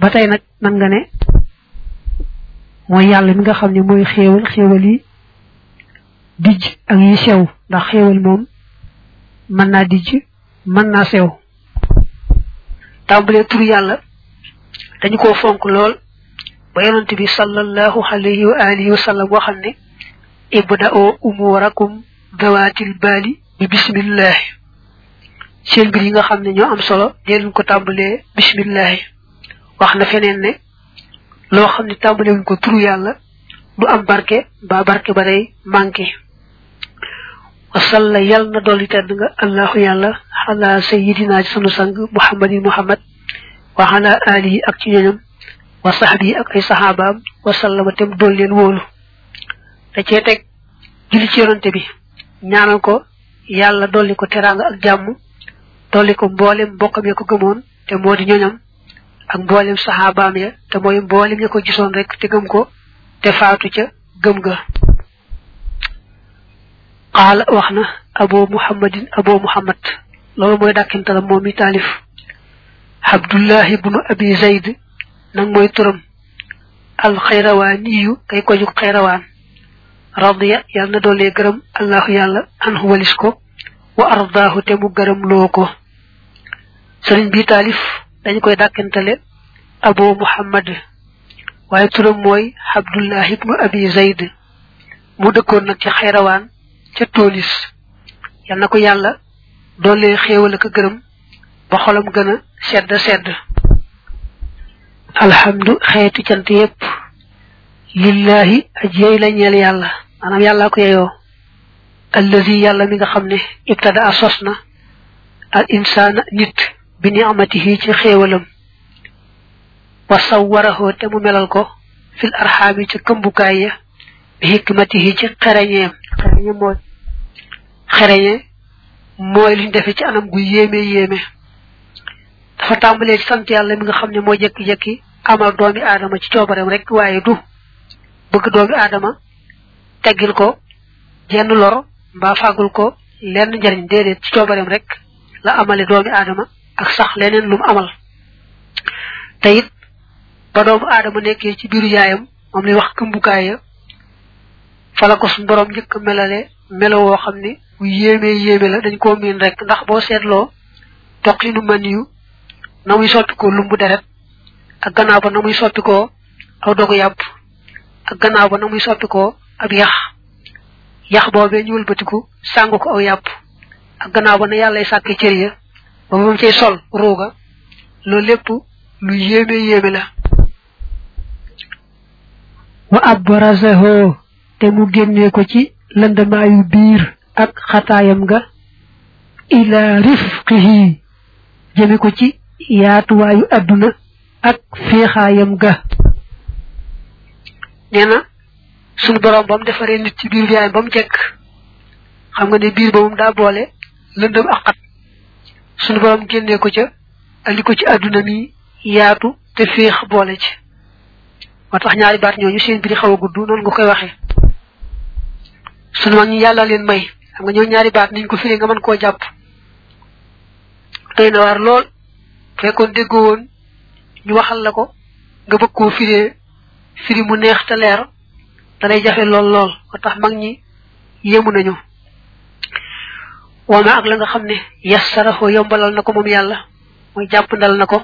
ba tey nag man nga ne mooy yàlla mi nga xam ne mooy xéewal xéewal yi dijj ak yi sew ndax xéewal moom mën naa dijj mën naa sew tàmbalee tur yàlla dañu ko fonk lool ba yonent bi sallallahu alayhi wa alihi wa sallam waxal ne ibda'u umurakum dawatil baali bi bismillahi seen mbir yi nga xam ne ñoo am solo dee leen ko tàmbalee bismillahi wax na feneen ne loo xam ne tàmbalee wuñ ko turu yàlla du am barke ba barke ba day manqué wasalla yàlla na dolli tedd nga allahu yàlla ala sayidina ci sunu sang muhammadin muhammad wa ala alihi ak ci ñoñam wa sahbi ak ay sahabaam wasallama tem dool leen wóolu da cee teg julli ci yonante bi ñaanal ko yàlla dolli ko teraanga ak jàmm dolli ko mboolem mbokkam ya ko gëmoon te moo di ñoñam ak mboolem saxaabaam ya te mooy mboolem ya ko gisoon rek te gëm ko te faatu ca gëm ga qaala wax na abo muhammadin abo muhammad loolu mooy dàkkintalam moom mi taalif abdullahi bunu abi zayd nag mooy turam alxayrawaaniyu kay ko jug xayrawaan radiya yàlla na doolee gërëm allahu yàlla anhu walis ko wa ardaahu te mu gërëm loo ko sëriñ bi taalif dañu koy dàkkantale abu muhammad waaye turam mooy abdullah ibnu abi zayd mu dëkkoon nag ci xayrawaan ca toolis yal na ko yàlla doolee xéewal ak gërëm ba xolam gën a sedd sedd alhamdu xeeti cant yépp lillahi ajey la ñeel yàlla maanaam yàllaa ko yeyoo allazi yàlla mi nga xam ne ibtada a sos na al insaana nit bi ni'matihi ci xéewalam wa sawwarahu te mu melal ko fil arxaami ci këmbukaay ya bi hikmatihi ci xereñeem xereñe mooy xereñe mooy liñ defe ci anam gu yéeme yéeme dafa tàmbalee ci sant yàlla mi nga xam ne moo jekki-jekki amal doomi aadama ci coobareem rek waaye du bëgg doomi aadama teggil ko jenn lor mbaa fàggul ko lenn njariñ déedéet ci coobareem rek la amale doomi aadama ak sax leneen lu mu amal te it ba doomu aadama nekkee ci biiru yaayam moom lay wax këmbukaay ya fa la ko suñ borom njëkk melale melo woo xam ne bu yéemee yéeme la dañ koo miin rek ndax boo seetloo toq yi nu mën yu na muy sotti ko lumbu deret ak gannaaw ba na muy soppi ko aw dogu yàpp ak gannaaw ba na muy soppi ko ab yax yax boobee ñu wëlbatiku sàng ko aw yàpp ak gannaaw ba na yàllay sàkk cër ya ba moom cay sol ruuga loolu lépp lu yéeme yéeme la wa abrazahu te mu génnee ko ci lëndamaayu biir ak xataayam nga ila rifqihi jëme ko ci yaatuwaayu àdduna ak féexaayam ga nee na suñu borom ba mu defaree nit ci biir yaayam ba mu jekk xam nga ne biir ba moom daa boole lëndëm ak xat suñu borom génnee ko ca andi ko ci àdduna mi yaatu te féex boole ci moo tax ñaari baat ñooñu seen biir xaw a gudd noonu nga koy waxee sunu mag ñi yàlla leen may xam nga ñoo ñaari baat niñ ko firee nga mën koo jàpp doy na waar lool fekkoon déggoo woon ñu waxal la ko nga bëgg koo firee firi mu neex te leer da lay jafe lool lool moo tax mag ñi yéemu nañu wama ak la nga xam ne yassarahu yombalal na ko moom yàlla mooy jàpp ndal na ko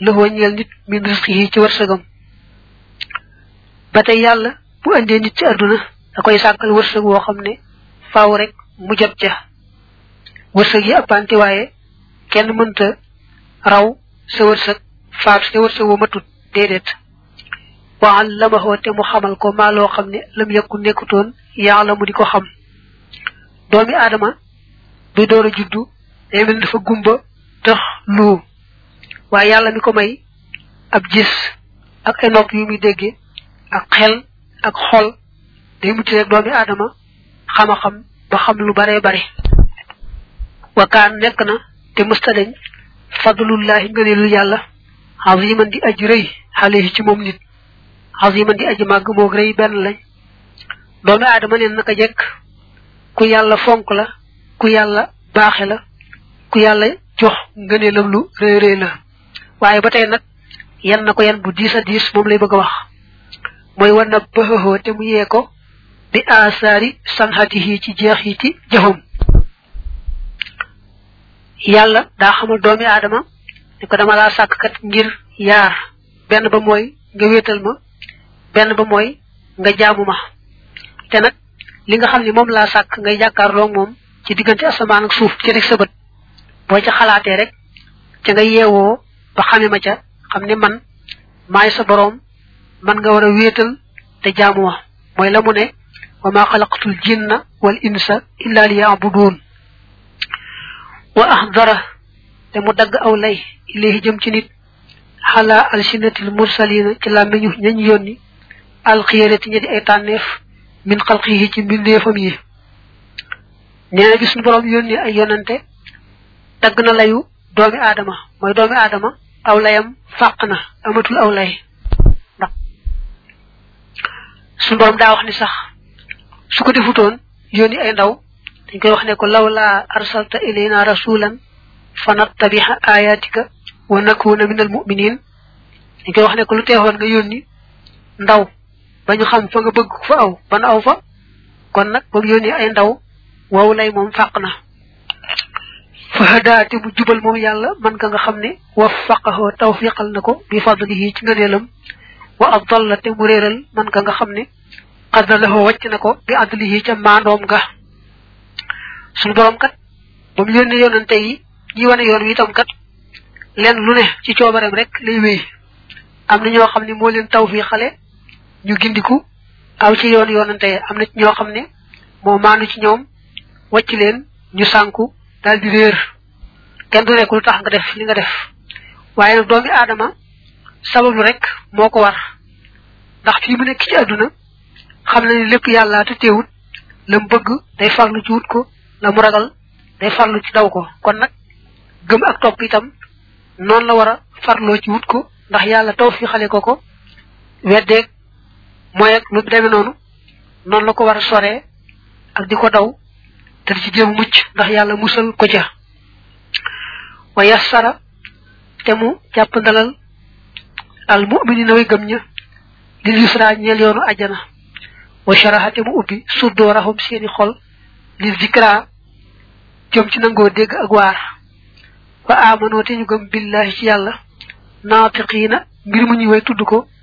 loxoo ñeel nit min risqi yi ci wërsëgam ba tey yàlla bu andee nit ci àdduna da koy sàkkal wërsëg woo xam ne faaw rek mu jot ca wërsëg yi ëppante waaye kenn mënta raw sa wërsëg faatu te wërsëg wa matut déedéet wa allamahu te mu xamal ko maa loo xam ne lam yëkku nekkutoon yàlla mu di ko xam doomi aadama bi door a juddu day mel dafa gumba tax lu waaye yàlla mi ko may ab gis ak ay nopp yu muy dégge ak xel ak xol day mujj rek doomi aadama xama xam ba xam lu bare bare wa kaan nekk na te mësta dañ fadlullahi ngëneelu yàlla aziman di aji rëy xale ci moom nit aziman di aji màgg moog rëy benn lañ doomi aadama neen naka jekk ku yàlla fonk la ku yàlla baaxe la ku yàlla jox ngëneelam lu rëy rëy la waaye ba tey nag yan na ko yan bu diis a diis moom lay bëgg a wax mooy war na bëxëxoo te mu yee ko bi asaari sanxatihi ci jeexiti jëfam yàlla daa xamul doomi aadama ni ko dama laa sàkk kat ngir yaar benn ba mooy nga wéetal ma benn ba mooy nga jaamu ma te nag li nga xam ne moom laa sàkk ngay jàkkaarloo moom ci diggante asamaan ak suuf ci rek sa bët boo ca xalaatee rek ca nga yeewoo ba xame ma ca xam ne man maay sa boroom man nga war a wéetal te jaamu ma mooy la mu ne wa maa xalaqtul jinna wal insa illa li yaabuduun wa ahdara te mu dagg aw lay ilayhi jëm ci nit xala alsinatil mursalina ci làmmiñu ñañ yónni alxiyarati ña di ay tànneef min xalqihi ci mbindeefam yi nee na bi suñu borom yónni ay yonante dagg na layu doomi aadama mooy doomi aadama aw layam fàq na amatul aw lay ndax suñu borom daa wax ni sax su ko defutoon yónni ay ndaw dañ koy wax ne ko law laa arsalta ilayna rasulan fa nattabiha ayatika wa nakuna min al muminin dañ koy wax ne ko lu teexoon nga yónni ndaw ba ñu xam fa nga bëgg fa aw ban aw fa kon nag ba mu yónni ay ndaw wow lay moom fàq na fa hadaate mu jubal moom yàlla man ka nga xam ne waffaqahoo tawfiqal na ko bi fadlihi ci ngëneelam wa adalla te mu réeral man ka nga xam ne xadalahoo wàcc na ko bi adlihi ca maandoom nga suñu borom kat ba mu yónnee yonante yi ñi wane yoon wi itam kat leen lu ne ci coobareem rek lay wéy am na ñoo xam ne moo leen tawfiqale ñu gindiku aw ci yoon yoonante am na ci ñoo xam ne moo maandu ci ñoom wacc leen ñu sànku daal di réer kenn du nekk lu tax nga def li nga def waaye nag doomi aadama sabablu rek moo ko war ndax fii mu nekk ci àdduna xam na ni lépp yàlla te teewut la mu bëgg day farlu ci wut ko la mu ragal day farlu ci daw ko kon nag gëm ak topp itam noonu la war a farloo ci wut ko ndax yàlla taw fi xale ko ko weddeeg mooy ak lu demee noonu noonu la ko war a soree ak di ko daw te di ci jéem mucc ndax yàlla musal ko ca wa yassara te mu jàpp ndalal al muminina way gëm ña lil yusra ñeel yoonu ajjana wa sharaha te mu ubbi suddoorahum seeni xol lil dikra jëm ci nangoo dégg ak waar wa amanoo te ñu gëm billahi ci yàlla naatiqiina mbir mu ñuy way tudd ko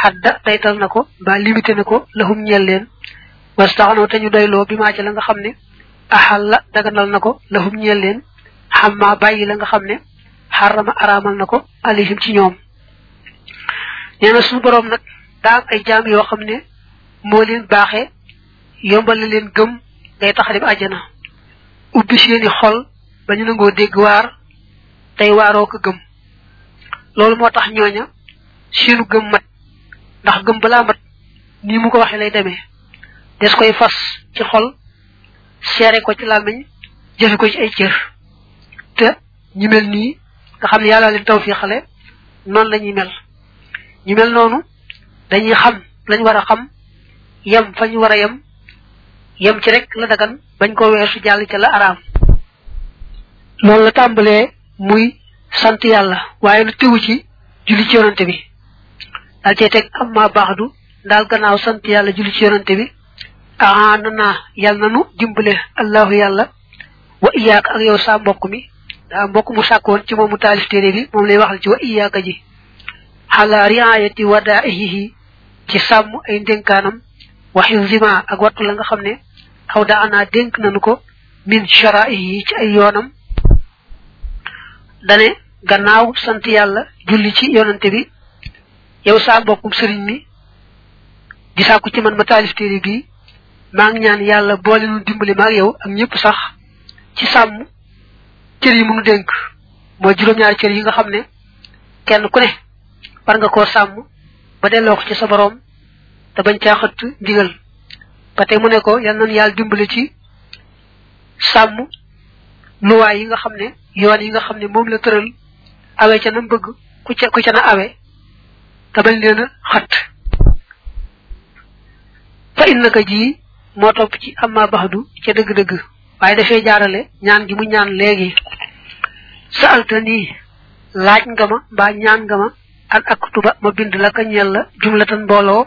xadda daytal na ko mbaa limité na ko lahum ñeel leen wastaxanoo te ñu doyloo bi maa ci la nga xam ne axal la daganal na ko lahum ñeel leen xam maa bàyyi la nga xam ne xarama araamal na ko alihim ci ñoom nee na suñu boroom nag daa am ay jaam yoo xam ne moo leen baaxee yombal leen gëm day tax dem àjjana ubbi seeni xol ba ñu nangoo dégg waar tey waaroo ko gëm loolu moo tax ñooña seenu gëm mat ndax gëm balaa mat nii mu ko waxee lay demee des koy fas ci xol seere ko ci làmmiñ jëfe ko ci ay cër te ñu mel nii nga xam ne yàlla leen taw fii xale noonu la ñuy mel ñu mel noonu dañuy xam lañ war a xam yem fa ñu war a yem yem ci rek la dagan bañ ko weesu jàll ca la araam loolu la tàmbalee muy sant yàlla waaye lu tegu ci julli ci yonante bi daal cee teg am maa baax du daal gannaaw sant yàlla julli ci yonante bi aa na naa yàlla na nu dimbale allahu yàlla wa iyaaka ak yow saa mbokk mi daa mbokk mu sàkkoon ci moom mu taalif téere bi moom lay waxal ci wa iyaaka ji xalaa riayati wadaihi ci sàmm ay ndénkaanam waxi zima ak wattu la nga xam ne xaw daa anaa dénk nanu ko min shara'i yi ci ay yoonam dane gannaaw sant yàlla julli ci yonante bi yow saa mbokkum sëriñ mi di sàkku ci man ma taalif téere bii maa ngi ñaan yàlla boole nu dimbali ma ak yow ak ñëpp sax ci sàmm cër yi mu nu dénk mooy juróom-ñaari cër yi nga xam ne kenn ku ne war nga koo sàmm ba delloo ko ci sa boroom te bañ caa xëtt ndigal ba tey mu ne ko yal nañu yàlla dimbali ci sàmm luwaay yi nga xam ne yoon yi nga xam ne moom la tëral awe ca nam bëgg ku ca ku ca na awe te bañ leen a xat fa innaka ji moo topp ci amma baxdu ca dëgg-dëgg waaye dafay jaarale ñaan gi mu ñaan léegi sa alta nii laaj nga ma mbaa ñaan nga ma an ak tuba ma bind la ka ñeel la jumlatan mbooloo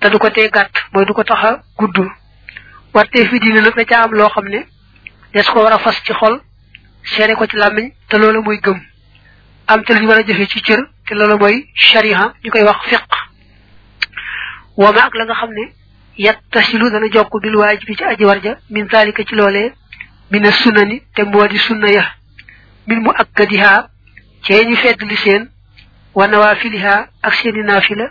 te du ko tee gàtt mooy du ko tax a gudd wartee fi diine nag da caa am loo xam ne des ko war a fas ci xol seere ko ci làmmiñ te loola mooy gëm am te lu ñu war a jëfee ci cër te loola mooy shariha ñu koy wax fiq wama ak la nga xam ne yattasilu dana jokk bil waajib bi ci aji war ja min zalika ci loolee mina sunani te moo di sunna ya min mu akkadiha cee ñu fedd li seen wa nawaafiliha ak seeni naafila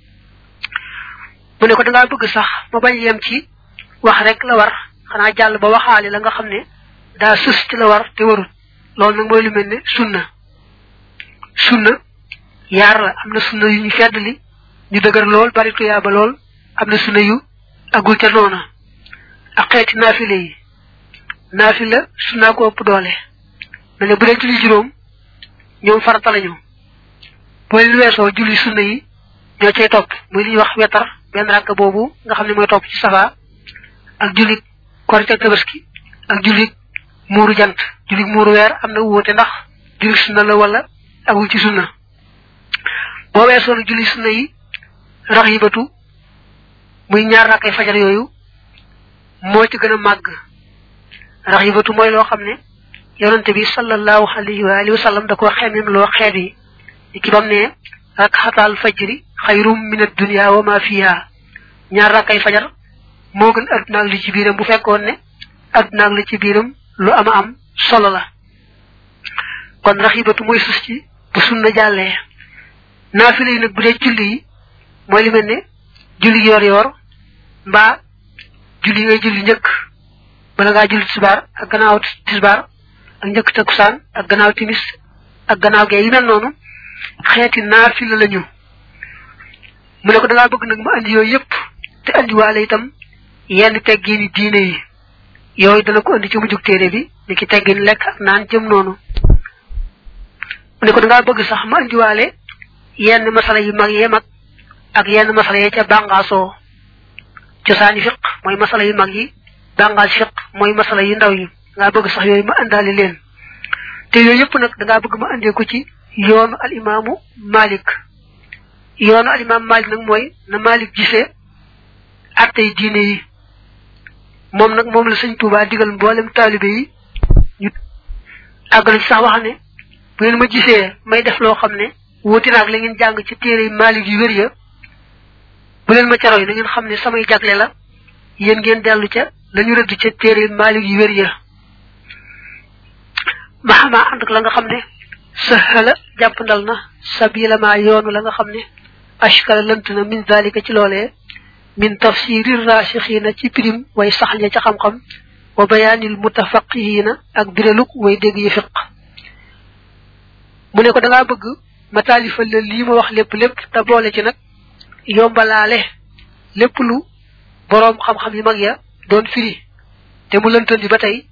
mu ne ko dangaa bëgg sax ma bañ yem ci wax rek la war xanaa jàll ba waxaale la nga xam ne daa sës ci la war te warul loolu nag mooy lu mel ne sunna sunna yaar la am na sunna yu ñu fedd li ñu dëgër lool bari tuyaaba lool am na sunna yu agul ca noona ak xeeti naafile yi naafila sunna ko ëpp doole mel ne bu dee julli juróom ñoom farata lañu boo leen weesoo julli sunna yi ñoo cay topp muy li ñuy wax wetar benn rakk boobu nga xam ne mooy topp ci safa ak jullit korite tabaski ak jullit muuru jant jullit muuru weer am na wuute ndax jullit sunna la wala agul ci sunna boo weesoo nag jullit sunna yi rax yi batu muy ñaar rakkay fajar yooyu moo ci gën a màgg raxibatu mooy loo xam ne yonante bi sallallahu alayhi wa alihi wa sallam da ko xemim loo xeet yi ni ki bam ne rakxatal fajri xayrum min addunia wa ma fiha ñaar rakkay fajar moo gën adduna ak li ci biiram bu fekkoon ne adduna ak li ci biiram lu ama am solo la kon raxibatu mooy sus ci bu sunna jàllee naafile yi nag bu dee julli yi mooy li mel ne julli yoor yoor mbaa julli ngay julli njëkk bala ngaa julli tisbaar ak gannaaw tisbaar ak njëkk takkusaan ak gannaaw timis ak gannaaw gee yi mel noonu xeeti naafila la ñu mu ne ko dangaa bëgg nag ma andi yooyu yëpp te andi waale itam yenn teggiini diine yi yooyu dana ko andi ci mujjug téere bi ni ki teggin lekk ak naan jëm noonu mu ne ko dangaa bëgg sax ma andi waale yenn masala yu mag yee mag ak yenn masala yee ca bàngaasoo cosaani fiq mooy masala yu mag yi bàngaas fiq mooy masala yu ndaw yi ngaa bëgg sax yooyu ma indaale leen te yooyu yëpp nag dangaa bëgg ma indee ko ci yoonu al imaamu malik yoonu al imaamu malik nag mooy na malik gisee attey diine yi moom nag moom la sëñ Tuubaa digal mboolem taalibe yi ñu àgg na ci sax wax ne bu ngeen ma gisee may def loo xam ne wuti naag la ngeen jàng ci téere Maalik yu wér ya bu leen ma ca roy na ngeen xam ne samay jagle la yéen ngeen dellu ca la ñu rëdd ca téere Maalik yu wér ya ma xamaa ànd ak la nga xam ne sahala jàppandal na sabila ma yoonu la nga xam ne ashkala lënt na min dalika ci loolee min tafsiri raasixiina ci pirim way sax ña ca xam-xam wa bayaanil mutafaqihiina ak biraluk way dégg yi fiq mu ne ko da ngaa bëgg ma taalifal la lii ma wax lépp lépp te boole ci nag yombalaale lépp lu boroom xam-xam yi mag ya doon firi te mu lëntoon di ba tey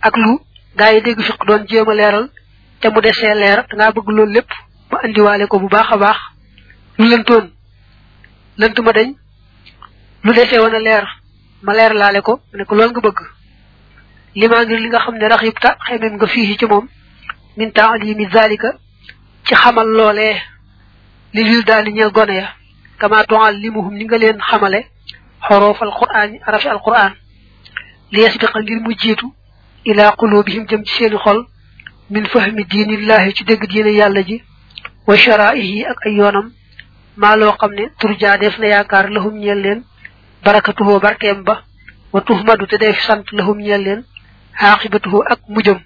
ak lu gaa yi dégg fiq doon jéem a leeral te mu desee leer da ngaa bëgg loolu lépp ma indiwaale ko bu baax a baax lu lëntoon lënt ma dañ lu desee woon a leer ma leer laale ko ne ko loolu nga bëgg limaa ngir li nga xam ne raxibta xemem nga fii ci moom min taalimi zalika ci xamal loolee li lil daani ñeel gone ya kama tuallimuhum ni nga leen xamale xoroof alquran yi arafi alquran li yasbiqa ngir mu jiitu ila qulubihim jëm ci seeni xol min fahmi diinillahi ci dégg diine yàlla ji wa sharaihi ak ay yoonam maa loo xam ne turjaa def na yaakaar lahum ñeel leen barakatuhoo barkeem ba wa tuhmadu te def sant lahum ñeel leen xaaxibatuhoo ak mujjam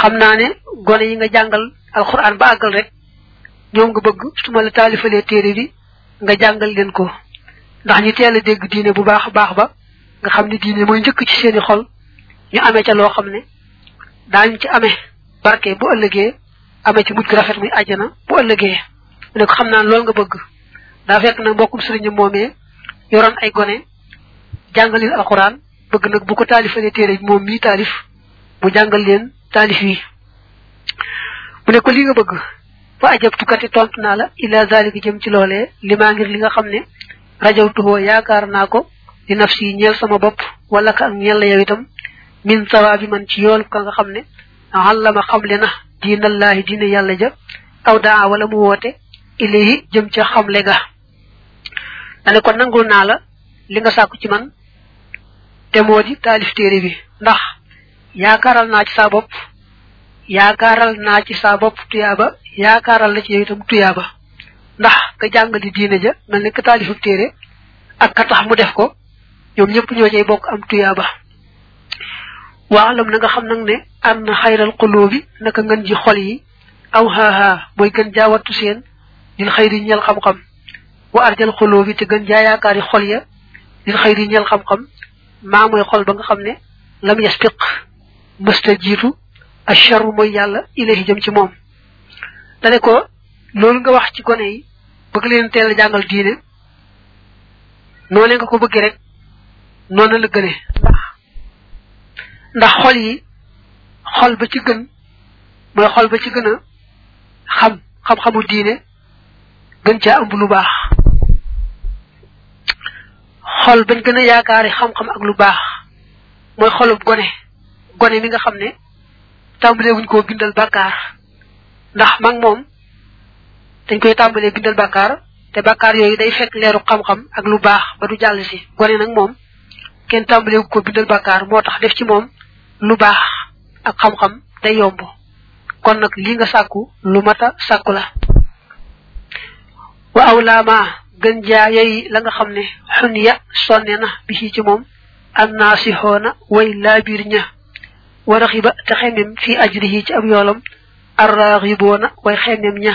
xam naa ne gone yi nga jàngal alxuraan ba àggal rek ñoom nga bëgg su ma la taalifalee téere bi nga jàngal leen ko ndax ñu teel a dégg diine bu baax a baax ba nga xam ne diine mooy njëkk ci seeni xol ñu amee ca loo xam ne daañu ci amee barke bu ëllëgee amee ci mujj gu rafet muy àjjana bu ëllëgee mu ne ko xam naa loolu nga bëgg daa fekk nag mbokkum sëriñ moomee yoroon ay gone jàngalil alxuraan bëgg nag bu ko taalifalee téere bi moom mii taalif mu jàngal leen taalif yi mu ne ko li nga bëgg fa ajabtukati tontu naa la ila zalika jëm ci loolee li maa ngir li nga xam ne rajaw tuxoo yaakaar naa ko di naf si ñeel sama bopp wala ka ak ñeel la yow itam min sawa bi man ci yool ka nga xam ne xallama xamle na diinallaahi diine yàlla ja aw daa wala mu woote ilayhi jëm ca xamle ga na ne kon nangul naa la li nga sàkku ci man te moo di taalif téere bi ndax yaakaaral naa ci saa bopp yaakaaral naa ci saa bopp tuyaaba yaakaaral la ci yow itam tuyaaba ndax ka jàng di diine ja mel ne ka taalifu téere ak ka tax mu def ko ñoom ñëpp ñoo cay bokk am tuyaaba waalam na nga xam nag ne am na xayral xulóobi naka ngën ji xol yi aw haahaa mooy gën jaa wattu seen lil xayri ñeel xam-xam wa arjal xoloo bi te gën jaa yaakaari xol ya lil xayri ñeel xam-xam maa mooy xol ba nga xam ne lam yasbiq mësta jiitu asharu mooy yàlla ilahi jëm ci moom dane ko loolu nga wax ci gone yi bëgg leen teel a jàngal diine noonee nga ko bëggee rek noonu la gënee ndax xol yi xol ba ci gën mooy xol ba ci gën a xam xam-xamu diine gën caa ëmb lu baax xol bañ gën a yaakaari xam-xam ak lu baax mooy xolub gone gone mi nga xam ne tàmbalee wuñ koo bindal bàkkaar ndax mag moom dañ koy tàmbalee bindal bàkkaar te bàkkaar yooyu day fekk leeru xam-xam ak lu baax ba du jàll si gone nag moom kenn tàmbalee ko bindal bàkkaar moo tax def ci moom lu baax ak xam-xam day yomb kon nag lii nga sàkku lu mata sàkku la wa awlaama gën jaa yey la nga xam ne xun ya sonne na bi ci ci moom annaasixoona way laabiir ña wa raxiba te xemem fii ajrihi ci ab yoolam arraaxiboona way xemem ña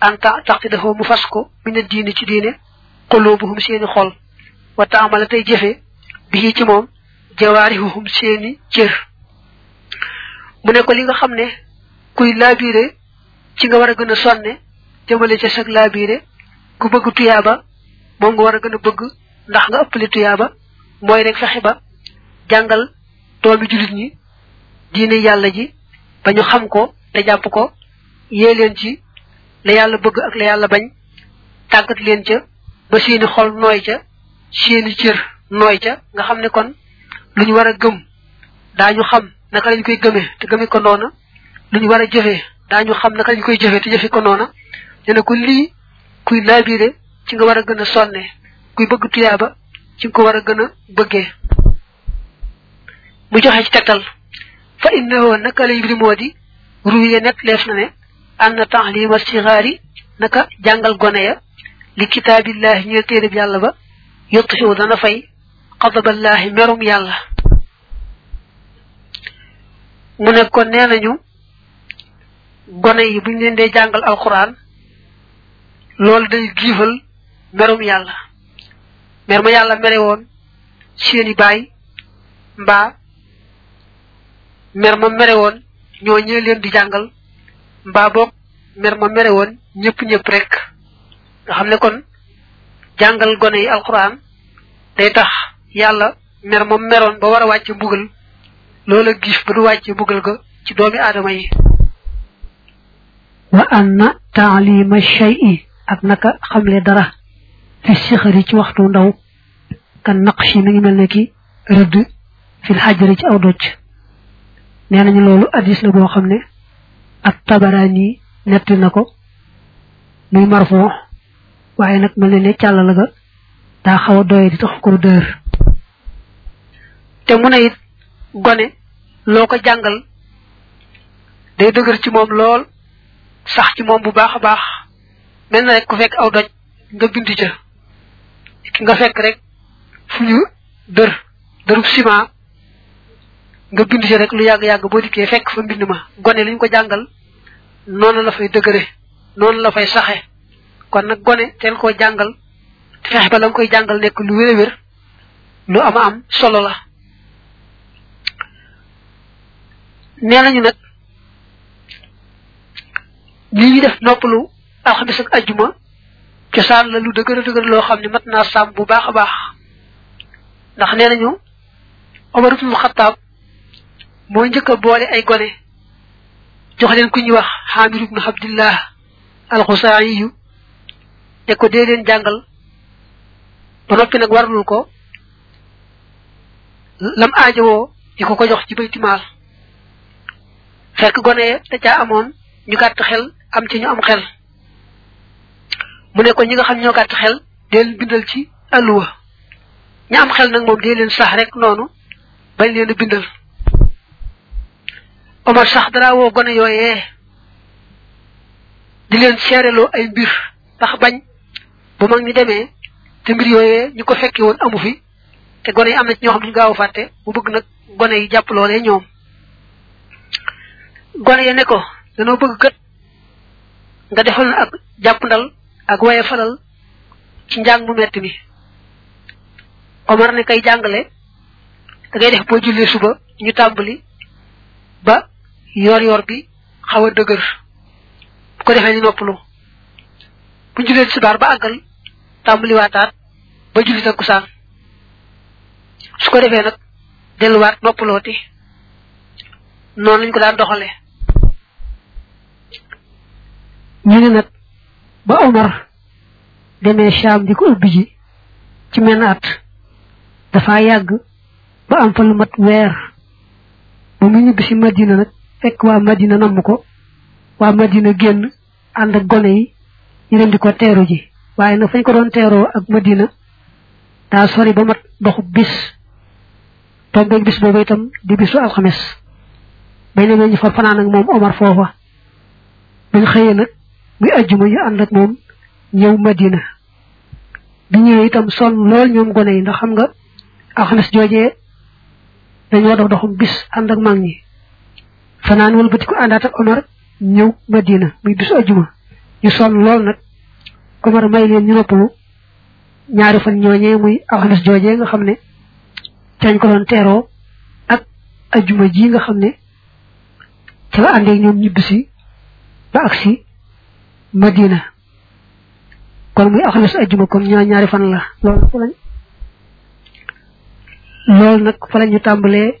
anta taxti dafa mu fas ko mina diini ci diine qulubuhum seeni xol wa taamala tey jëfe bi ci moom jawaarihuhum seeni cër mu ne ko li nga xam ne kuy laabiire ci nga war a gën a sonne jëmale ca sag laabiire ku bëgg tuyaaba moom nga war a gën a bëgg ndax nga ëppale tuyaaba mooy rek fexe ba jàngal doomi jullit ñi diine yàlla ji ba ñu xam ko te jàpp ko yée leen ci la yàlla bëgg ak la yàlla bañ tàggat leen ca ba seeni xol nooy ca seeni cër nooy ca nga xam ne kon lu ñu war a gëm daañu xam naka lañ koy gëmee te gëmee ko noona lu ñu war a jëfee daañu xam naka lañ koy jëfee te jëfee ko noona nee na ko lii kuy laabiire ci nga war a gën a sonne kuy bëgg tuyaaba ci nga ko war a gën a bëggee mu joxe ci tegtal fa innahu naka lay mbir moo di ruwiye net leef na ne anna taxlima sigaari naka jàngal gone ya li kitaabillahi ñeel téereb yàlla ba yottu dana fay xadaballahi merum yàlla mu ne kon nee nañu gone yi buñ leen dee jàngal alquran loolu day giifal merum yàlla mer ma yàlla mere woon seeni baay mbaa mer ma mere woon ñoo ñee leen di jàngal mbaa boog mer ma mere woon ñëpp ñëpp rek nga xam ne kon jàngal gone yi alquran day tax yàlla mer ma meroon ba war a wàcc mbugal loola giif ba du wàcc mbugal ga ci doomi aadama yi wa anna taalima shay'i ak naka xamle dara fi sixari ci waxtu ndaw kan naqshi mi ngi mel ne ki rëdd fil xajari ci aw doj nee nañu loolu addis la boo xam ne ak tabaraani netti na ko muy marfoo waaye nag mel ne ne càll la ga daa xaw a doye di tax ko dër te mu ne it gone loo ko jàngal day dëgër ci moom lool sax ci moom bu baax a baax mel na rek ku fekk aw doj nga bind ca ki nga fekk rek fu ñu dër dërub ciment nga bind ci rek lu yàgg-yàgg boo dikkee fekk fa mbind ma gone liñ ko jàngal noonu la fay dëgëre noonu la fay saxe kon nag gone teel koo jàngal te fexe ba la nga koy jàngal nekk lu wér a wér lu ama am solo la nee nañu nag li ñu def noppalu alxames ak ajjuma cosaan la lu dëgër dëgër loo xam ne mat naa sàmm bu baax a baax ndax nee nañu Omar ibn Xattaab moo njëkk a boole ay gone jox leen ku ñuy wax Xaamir ibn Abdillah alxusaayi yu ne ko dee leen jàngal ba noppi nag warlul ko lam aajowoo di ko ko jox ci baytimaal fekk gone ya da caa amoon ñu gàtt xel am ci ñu am xel mu ne ko ñi nga xam ñoo gàtt xel dee leen bindal ci alluwa ña am xel nag moom dee leen sax rek noonu bañ leen a bindal Omar sax dara woo gone yooyee di leen seereloo ay mbir ndax bañ bu mag ñi demee te mbir yooyee ñu ko fekke woon amu fi te gone yi am na ci ñoo xam ne gaaw a fàtte mu bëgg nag gone yi jàpp loolee ñoom gone yi ne ko danoo bëgg kat nga defal na ak jàppandal ak waye falal ci njàng mu metti mi Omar ne kay jàngale da ngay def boo jullee suba ñu tàmbali ba yoor yoor bi xaw a dëgër bu ko defee ñu noppalu bu jullee tisbaar ba àggal tàmbali waataat ba julli takkusaan su ko defee nag delluwaat noppalooti noonu lañ ko daan doxalee ñu ne nag ba Omar demee Sham di ko ubbi ji ci menn at dafa yàgg ba am fa lu mat weer ba mu ñibbi si Madina nag fekk waa Madina namm ko waa Madina génn ànd ak gone yi ñu dem di ko teeru ji waaye nag fañ ko doon teeroo ak madina daa sori ba mat doxu bis tombeeg bis boobu itam di bisu alxames bañ ne ñu far fanaan ak moom omar foofa bañ xëyee nag muy ajjuma ñu ànd ak moom ñëw madina bi ñëwee itam sonn lool ñoom gone yi ndax xam nga alxames joojee dañoo dox doxum bis ànd ak mag ñi fanaan wëlbati ko àndaat ak Omar ñëw Madina muy bisu ajuma ñu sonn lool nag Omar may leen ñu noppalu ñaari fan ñooñee muy alxames joojee nga xam ne cañ ko doon teeroo ak ajuma ji nga xam ne ci la àndee ñoom ñibbisi ba agsi Madina kon muy alxames ajuma kon ñaar ñaari fan la loolu fa lañ loolu nag fa lañu tàmbalee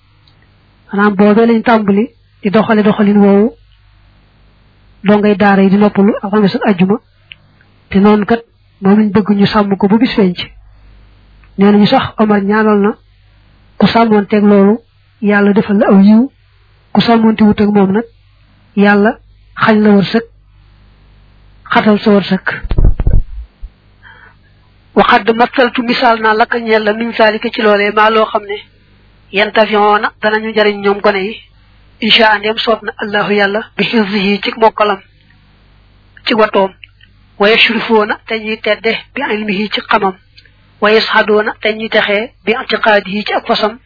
maanaam boobee lañ tàmbali di doxale doxalin woowu dongay daara yi di noppalu alxames ak ajjuma te noonu kat moom lañ bëgg ñu sàmm ko bu bis fenc nee nañu sax Omar ñaanal na ku sàmmoonteeg loolu yàlla defal la aw yiw ku sàmmoonte wut ak moom nag yàlla xañ la wërsëg xatal sa wërsëg waxadd masaltu misaal naa lakka ñeel la min saalika ci loolee maa loo xam ne yan tafiyoona danañu jariñ ñoom gone yi incha allah ndem soob na allahu yàlla bi xifdihi ci mokkalam ci watoom wa yashrifoona te ñuy tedde bi ilmihi ci xamam wa yashadoona te ñuy texee bi itiqaadihi ci ak fasam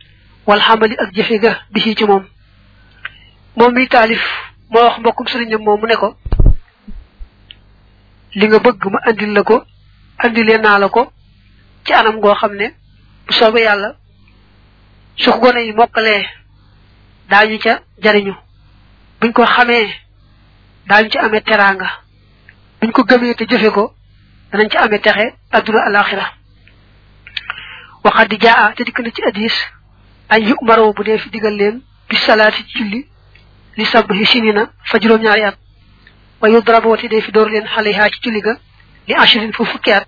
wal xamali ak jëfe ga bi ci ci moom moom mi taalif moo wax mbokkum sëriñam moom mu ne ko li nga bëgg ma andil la ko andilee naa la ko ci anam goo xam ne bu soobee yàlla su ko gone yi mokkalee daañu ca jariñu buñ ko xamee daañu ci amee teraanga buñ ko gëmee te jëfe ko danañ ci amee texe adduna alaxira waxat di jaa te dikk na ci hadis ay yu maroo bu dee fi digal leen bi salaati ci julli li sab hi sini na fa juróom-ñaari at wa yu daraboo te dee fi door leen xale yaa ci julli ga li ashirin fu fukki at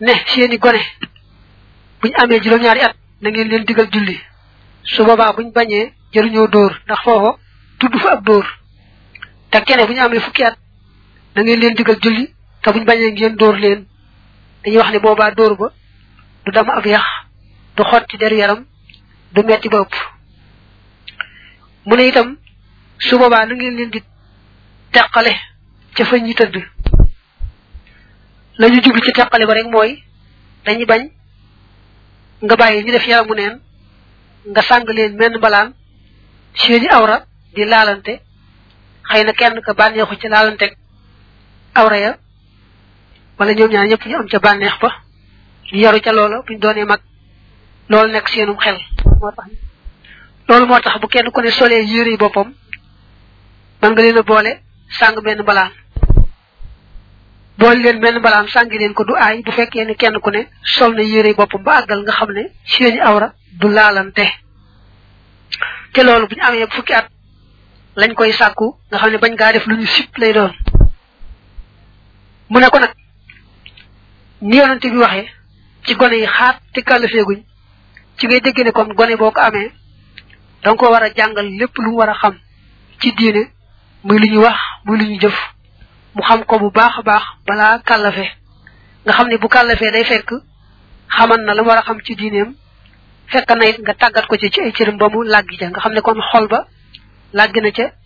ne seeni gone buñ amee juróom-ñaari at na ngeen leen digal julli su boobaa buñ bañee jëruñoo dóor ndax foofa tudd fa ab dóor te kene bu ñu amee fukki at na ngeen leen digal julli te buñ bañee ngeen dóor leen dañuy wax ne boobaa dóor ba du dama ab yax du xotti deru yaram du metti ba ëpp mu ne itam su boobaa na ngeen leen di teqale ca fa ñi tëdd la ñu jublu ci teqale ba rek mooy dañuy bañ nga bàyyi ñu def yaramu neen nga sàng leen menn mbalaan seeni awra di laalante xëy na kenn ka bànneexu ci laalanteeg awra ya wala ñoom ñaar ñëpp ñu am ca bànneex ba ñu yaru ca loola buñ doonee mag loolu nekk seenum xel moo tax loolu moo tax bu kenn ku ne solee yére yi boppam man nga leen a boole sàng benn mbalaan boole leen benn mbalaan sàngi leen ko du aay bu fekkee ne kenn ku ne sol na yére boppam ba àggal nga xam ne seeni awra du laalante te loolu bu ñu amee fukki at lañ koy sàkku nga xam ne bañ gaa def lu ñu sib lay doon mu ne ko nag ni yonante bi waxee ci gone yi xaat te kàllafeeguñ ci ngay dégg ne kon gone boo ko amee danga ko war a jàngal lépp lu mu war a xam ci diine muy lu ñu wax muy lu ñu jëf mu xam ko bu baax a baax balaa kàllafe nga xam ne bu kàllafee day fekk xaman na la mu war a xam ci diineem fekk na it nga tàggat ko ci ci ay cëram ba mu làggi ca nga xam ne kon xol ba làggi na ca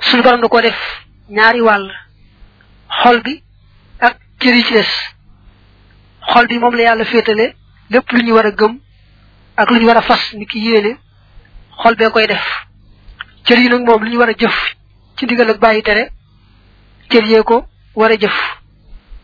suñu borom da ko def ñaari wàll xol bi ak cër yi ci des xol bi moom la yàlla féetale lépp lu ñu war a gëm ak lu ñu war a fas ni ki yéene xol bee koy def cër yi nag moom lu ñu war a jëf ci ndigal ak bàyyi tere cër yee ko war a jëf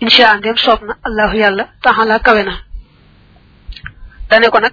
incha allah ndem soob na allahu yàlla taxala kawe na dane ko nag